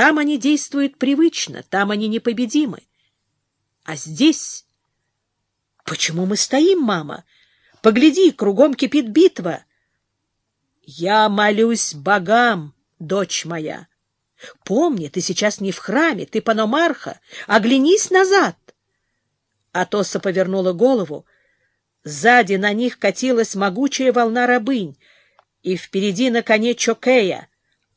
Там они действуют привычно, там они непобедимы. А здесь... Почему мы стоим, мама? Погляди, кругом кипит битва. Я молюсь богам, дочь моя. Помни, ты сейчас не в храме, ты паномарха. Оглянись назад. Атоса повернула голову. Сзади на них катилась могучая волна рабынь, и впереди на коне Чокея.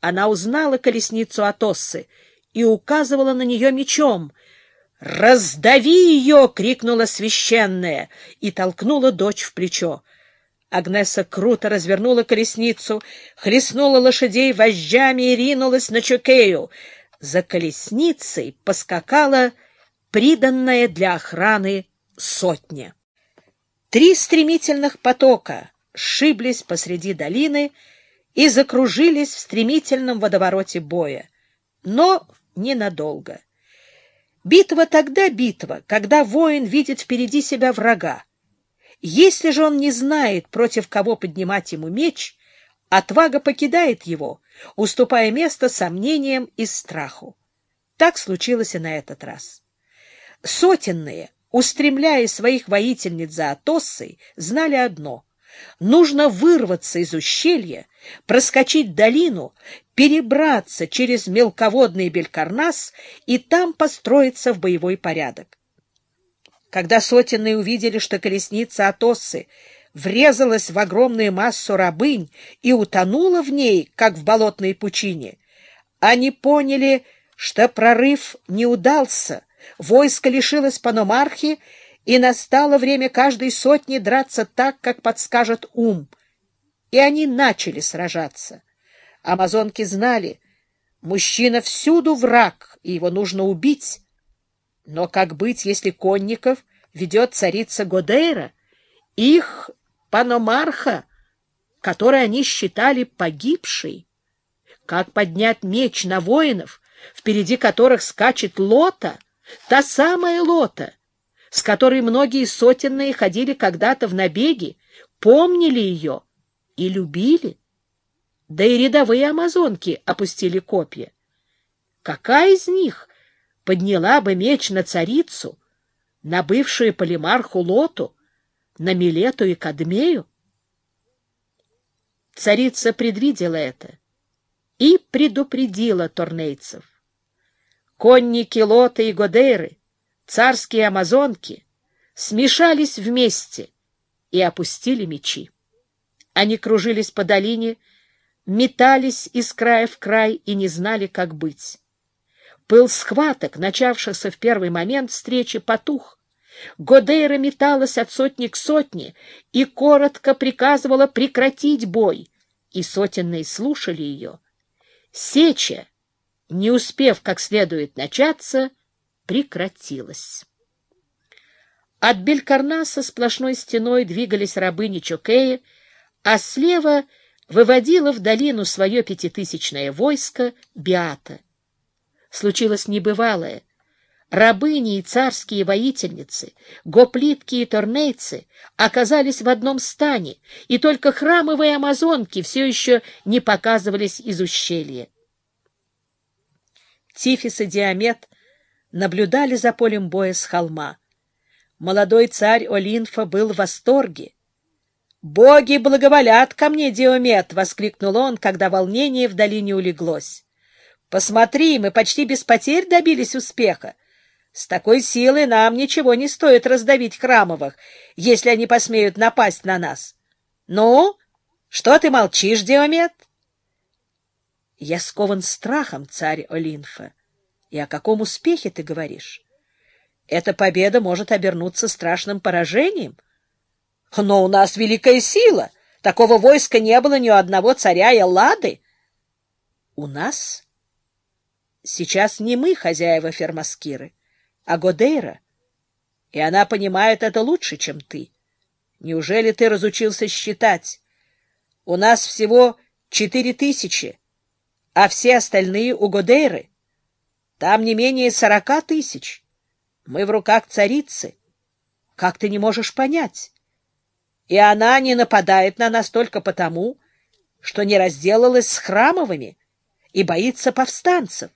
Она узнала колесницу Атоссы и указывала на нее мечом. «Раздави ее!» — крикнула священная и толкнула дочь в плечо. Агнеса круто развернула колесницу, хлестнула лошадей вожжами и ринулась на Чокею. За колесницей поскакала приданная для охраны сотня. Три стремительных потока сшиблись посреди долины и закружились в стремительном водовороте боя. Но ненадолго. Битва тогда битва, когда воин видит впереди себя врага. Если же он не знает, против кого поднимать ему меч, отвага покидает его, уступая место сомнениям и страху. Так случилось и на этот раз. Сотенные, устремляя своих воительниц за Атоссой, знали одно — нужно вырваться из ущелья, проскочить долину, перебраться через мелководный Белькарнас и там построиться в боевой порядок. Когда сотенные увидели, что колесница Атоссы врезалась в огромную массу рабынь и утонула в ней, как в болотной пучине, они поняли, что прорыв не удался, войско лишилось паномархи, и настало время каждой сотни драться так, как подскажет ум. И они начали сражаться. Амазонки знали, мужчина всюду враг, и его нужно убить. Но как быть, если конников ведет царица Годейра, их паномарха, который они считали погибшей? Как поднять меч на воинов, впереди которых скачет лота, та самая лота, с которой многие сотенные ходили когда-то в набеги, помнили ее и любили? да и рядовые амазонки опустили копья. Какая из них подняла бы меч на царицу, на бывшую полимарху Лоту, на Милету и Кадмею? Царица предвидела это и предупредила торнейцев. Конники Лоты и Годейры, царские амазонки, смешались вместе и опустили мечи. Они кружились по долине, метались из края в край и не знали, как быть. Пыл схваток, начавшихся в первый момент встречи, потух. Годейра металась от сотни к сотне и коротко приказывала прекратить бой, и сотенные слушали ее. Сеча, не успев как следует начаться, прекратилась. От Белькарнаса сплошной стеной двигались рабыни Чокея, а слева — выводила в долину свое пятитысячное войско Биата. Случилось небывалое. Рабыни и царские воительницы, гоплитки и торнейцы оказались в одном стане, и только храмовые амазонки все еще не показывались из ущелья. Тифис и Диамет наблюдали за полем боя с холма. Молодой царь Олинфа был в восторге. «Боги благоволят ко мне, Диомет!» — воскликнул он, когда волнение в долине улеглось. «Посмотри, мы почти без потерь добились успеха. С такой силой нам ничего не стоит раздавить храмовых, если они посмеют напасть на нас. Ну, что ты молчишь, Диомет?» «Я скован страхом, царь Олинфа. И о каком успехе ты говоришь? Эта победа может обернуться страшным поражением». Но у нас великая сила. Такого войска не было ни у одного царя Эллады. У нас? Сейчас не мы хозяева Фермаскиры, а Годейра. И она понимает это лучше, чем ты. Неужели ты разучился считать? У нас всего четыре тысячи, а все остальные у Годейры. Там не менее сорока тысяч. Мы в руках царицы. Как ты не можешь понять? и она не нападает на нас только потому, что не разделалась с храмовыми и боится повстанцев.